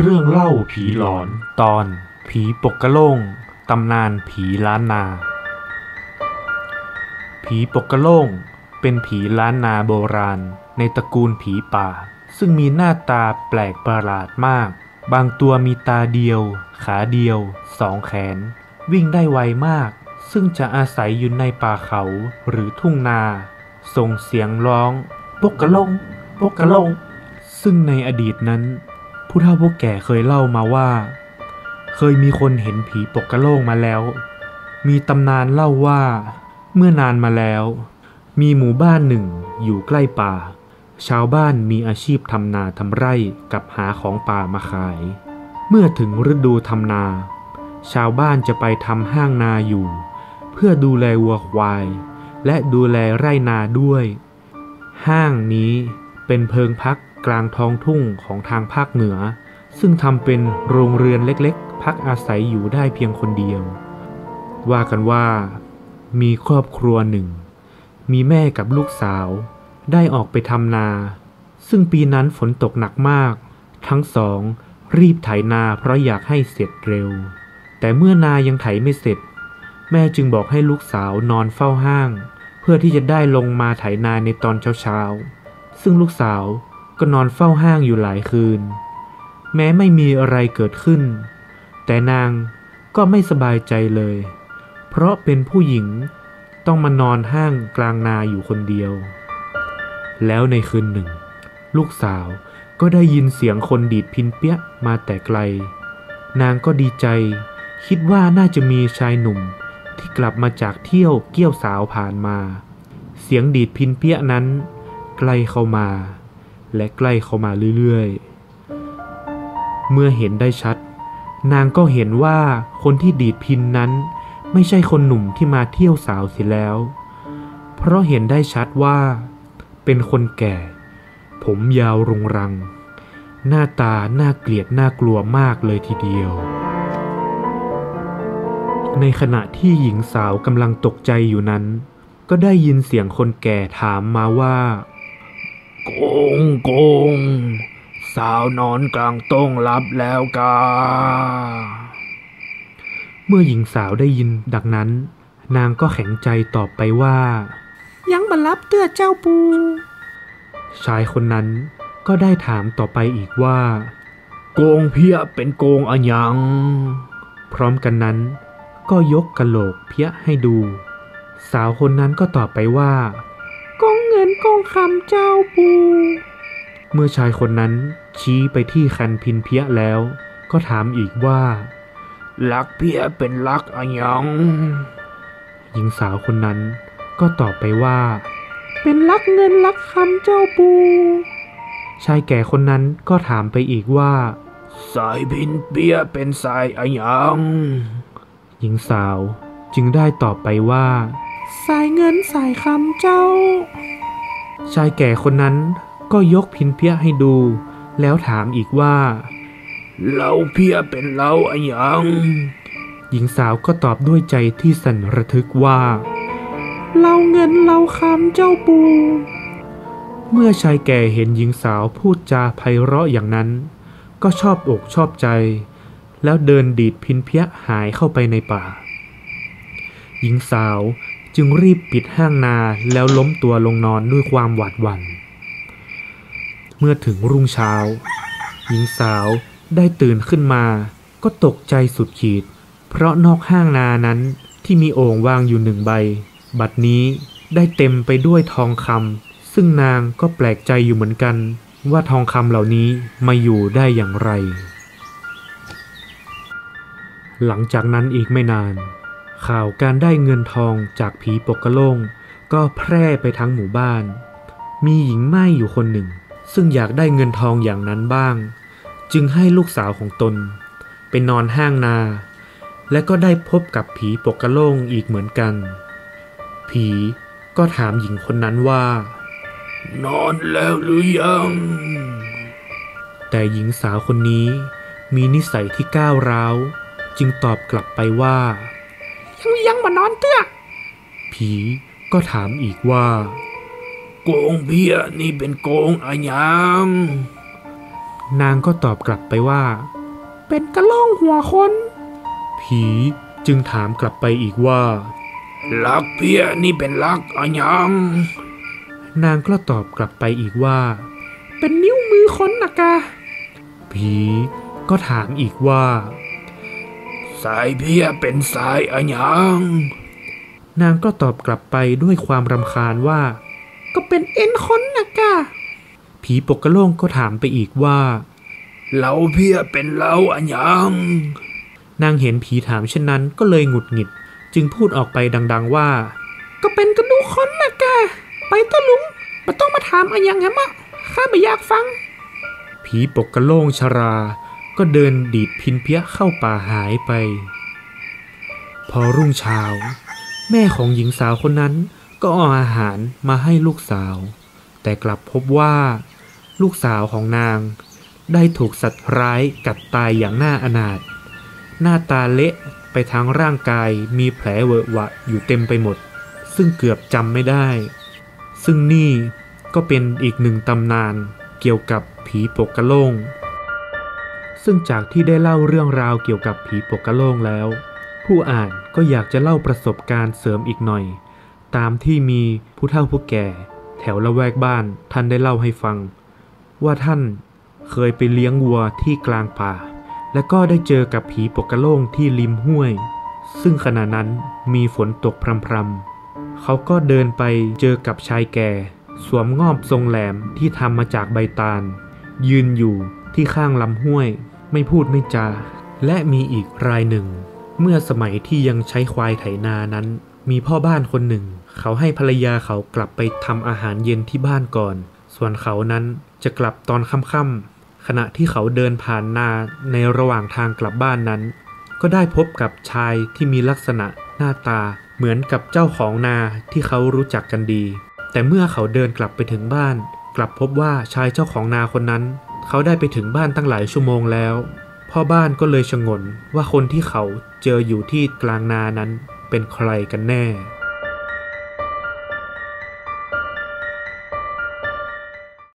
เรื่องเล่าผีหลอน ตอนผีปกกระโลงตำนานผีล้านนา ผีปกกระโลงเป็นผีล้านนาโบราณ ในตระกูลผีป่า ซึ่งมีหน้าตาแปลกประหลาดมาก บางตัวมีตาเดียว ขาเดียว สองแขน วิ่งได้ไวมาก ซึ่งจะอาศัยอยู่ในป่าเขาหรือทุ่งนา ส่งเสียงร้องปกกระโลงปกกระโลงซึ่งในอดีตนั้น ผู้เฒ่าผู้แก่เคยเล่ามาว่า เคยมีคนเห็นผีปกกระโลงมาแล้ว มีตำนานเล่าว่า เมื่อนานมาแล้ว มีหมู่บ้านหนึ่งอยู่ใกล้ป่า ชาวบ้านมีอาชีพทำนาทำไร่กับหาของป่ามาขาย เมื่อถึงฤดูทำนา ชาวบ้านจะไปทำห้างนาอยู่ เพื่อดูแลวัวควาย และดูแลไร่นาด้วย ห้างนี้เป็นเพิงพัก กลางท้องทุ่งของทางภาคเหนือ ซึ่งทำเป็นโรงเรือนเล็กๆ พักอาศัยอยู่ได้เพียงคนเดียว ว่ากันว่า มีครอบครัวหนึ่ง มีแม่กับลูกสาว ได้ออกไปทำนา ซึ่งปีนั้นฝนตกหนักมาก ทั้งสองรีบไถนาเพราะอยากให้เสร็จเร็ว แต่เมื่อนายังไถไม่เสร็จ แม่จึงบอกให้ลูกสาวนอนเฝ้าห้าง เพื่อที่จะได้ลงมาไถนาในตอนเช้าๆซึ่งลูกสาว ก็นอนเฝ้าห้างอยู่หลายคืน แม้ไม่มีอะไรเกิดขึ้น แต่นางก็ไม่สบายใจเลย เพราะเป็นผู้หญิงต้องมานอนห้างกลางนาอยู่คนเดียว แล้วในคืนหนึ่ง ลูกสาวก็ได้ยินเสียงคนดีดพินเปี้ยมาแต่ไกล นางก็ดีใจ คิดว่าน่าจะมีชายหนุ่มที่กลับมาจากเที่ยวเกี่ยวสาวผ่านมา เสียงดีดพินเปี้ยนั้นใกล้เข้ามา และใกล้เข้ามาเรื่อยๆ เมื่อเห็นได้ชัด นางก็เห็นว่าคนที่ดีดพินนั้น ไม่ใช่คนหนุ่มที่มาเที่ยวสาวเสียแล้ว เพราะเห็นได้ชัดว่า เป็นคนแก่ ผมยาวรุงรัง หน้าตาน่าเกลียดน่ากลัวมากเลยทีเดียว ในขณะที่หญิงสาวกำลังตกใจอยู่นั้น ก็ได้ยินเสียงคนแก่ถามมาว่า กงโกง สาวนอนกลางต้งรับแล้วกา เมื่อหญิงสาวได้ยินดังนั้น นางก็แข็งใจตอบไปว่า ยังบัรับเตื้อเจ้าปู ชายคนนั้นก็ได้ถามต่อไปอีกว่า โกงเพี้ยเป็นโกงอะยัง พร้อมกันนั้น ก็ยกกะโหลกเพี้ยให้ดู สาวคนนั้นก็ตอบไปว่า กองเงินกองคำเจ้าปู เมื่อชายคนนั้นชี้ไปที่คันพินเพี้ยแล้ว ก็ถามอีกว่า ลักเพี้ยเป็นลักอะยังหญิงสาวคนนั้นก็ตอบไปว่า เป็นลักเงินลักคำเจ้าปู ชายแก่คนนั้นก็ถามไปอีกว่า สายพินเปียเป็นสายอะยังหญิงสาวจึงได้ตอบไปว่า สายเงินสายคำเจ้า ชายแก่คนนั้นก็ยกพินเพี้ยให้ดู แล้วถามอีกว่าเล่าเพี้ยเป็นเล่าอะยัง หญิงสาวก็ตอบด้วยใจที่สั่นระทึกว่าเราเงินเราคำเจ้าปู เมื่อชายแก่เห็นหญิงสาวพูดจาไพเราะอย่างนั้น ก็ชอบอกชอบใจ แล้วเดินดีดพินเพี้ยหายเข้าไปในป่า หญิงสาว จึงรีบปิดห้างนาแล้วล้มตัวลงนอนด้วยความหวาดหวัน่น เมื่อถึงรุ่งเช้า หญิงสาวได้ตื่นขึ้นมา ก็ตกใจสุดขีด เพราะนอกห้างนานั้นที่มีโอ่งวางอยู่หนึ่งใบ บัดนี้ได้เต็มไปด้วยทองคำซึ่งนางก็แปลกใจอยู่เหมือนกัน ว่าทองคำเหล่านี้มาอยู่ได้อย่างไร หลังจากนั้นอีกไม่นาน ข่าวการได้เงินทองจากผีปกกะโล่งก็แพร่ไปทั้งหมู่บ้าน มีหญิงไม้อยู่คนหนึ่ง ซึ่งอยากได้เงินทองอย่างนั้นบ้าง จึงให้ลูกสาวของตนไปนอนห้างนา และก็ได้พบกับผีปกกะโล่งอีกเหมือนกัน ผีก็ถามหญิงคนนั้นว่า นอนแล้วหรือยัง แต่หญิงสาวคนนี้มีนิสัยที่ก้าวร้าว จึงตอบกลับไปว่า ยังยังมานอนเตื้อผีก็ถามอีกว่า โกงเพียนี่เป็นโกงอะยังนางก็ตอบกลับไปว่า เป็นกระโหลงหัวคน ผีจึงถามกลับไปอีกว่า ลักเพียนี่เป็นลักอะหยังนางก็ตอบกลับไปอีกว่า เป็นนิ้วมือคนนะกะผีก็ถามอีกว่า สายเพียเป็นสายอะหยังนางก็ตอบกลับไปด้วยความรำคาญว่า ก็เป็นเอ็นคนนะกะผีปกกระโล่งก็ถามไปอีกว่าเหลาเพียเป็นเหลาอะหยังนางเห็นผีถามเช่นนั้นก็เลยหงุดหงิด จึงพูดออกไปดัง ๆว่า ก็เป็นกระดูกคนนะกะไปตะลุงมาต้องมาถามอะไรอย่างเงี้ยมะข้าไม่อยากฟัง ผีปกกระโล่งชรา ก็เดินดีดพินเพี้ยเข้าป่าหายไป พอรุ่งเช้า แม่ของหญิงสาวคนนั้นก็เอาอาหารมาให้ลูกสาว แต่กลับพบว่า ลูกสาวของนาง ได้ถูกสัตว์ร้ายกัดตายอย่างน่าอนาถหน้าตาเละไปทั้งร่างกายมีแผลเวอะหวะอยู่เต็มไปหมด ซึ่งเกือบจำไม่ได้ ซึ่งนี่ก็เป็นอีกหนึ่งตำนานเกี่ยวกับผีปกกระโลง ซึ่งจากที่ได้เล่าเรื่องราวเกี่ยวกับผีปกกระโล่งแล้ว ผู้อ่านก็อยากจะเล่าประสบการณ์เสริมอีกหน่อย ตามที่มีผู้เฒ่าผู้แก่ แถวละแวกบ้านท่านได้เล่าให้ฟัง ว่าท่านเคยไปเลี้ยงวัวที่กลางป่า และก็ได้เจอกับผีปกกระโล่งที่ริมห้วย ซึ่งขณะนั้นมีฝนตกพรำๆเขาก็เดินไปเจอกับชายแก่ สวมงอบทรงแหลมที่ทำมาจากใบตาล ยืนอยู่ที่ข้างลำห้วย ไม่พูดไม่จา และมีอีกรายหนึ่ง เมื่อสมัยที่ยังใช้ควายไถนานั้น มีพ่อบ้านคนหนึ่ง เขาให้ภรรยาเขากลับไปทำอาหารเย็นที่บ้านก่อน ส่วนเขานั้นจะกลับตอนค่ำๆขณะที่เขาเดินผ่านนาในระหว่างทางกลับบ้านนั้น ก็ได้พบกับชายที่มีลักษณะหน้าตาเหมือนกับเจ้าของนาที่เขารู้จักกันดี แต่เมื่อเขาเดินกลับไปถึงบ้าน กลับพบว่าชายเจ้าของนาคนนั้น เขาได้ไปถึงบ้านตั้งหลายชั่วโมงแล้วพ่อบ้านก็เลยชงนว่าคนที่เขาเจออยู่ที่กลางนานั้นเป็นใครกันแน่